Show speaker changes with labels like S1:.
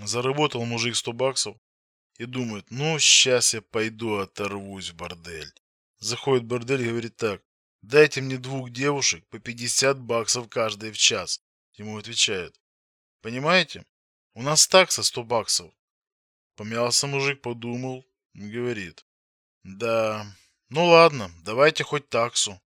S1: Заработал мужик 100 баксов и думает, ну, сейчас я пойду оторвусь в бордель. Заходит в бордель и говорит так, дайте мне двух девушек по 50 баксов каждой в час. Ему отвечают, понимаете, у нас такса 100 баксов. Помялся мужик, подумал говорит, да, ну ладно, давайте хоть таксу.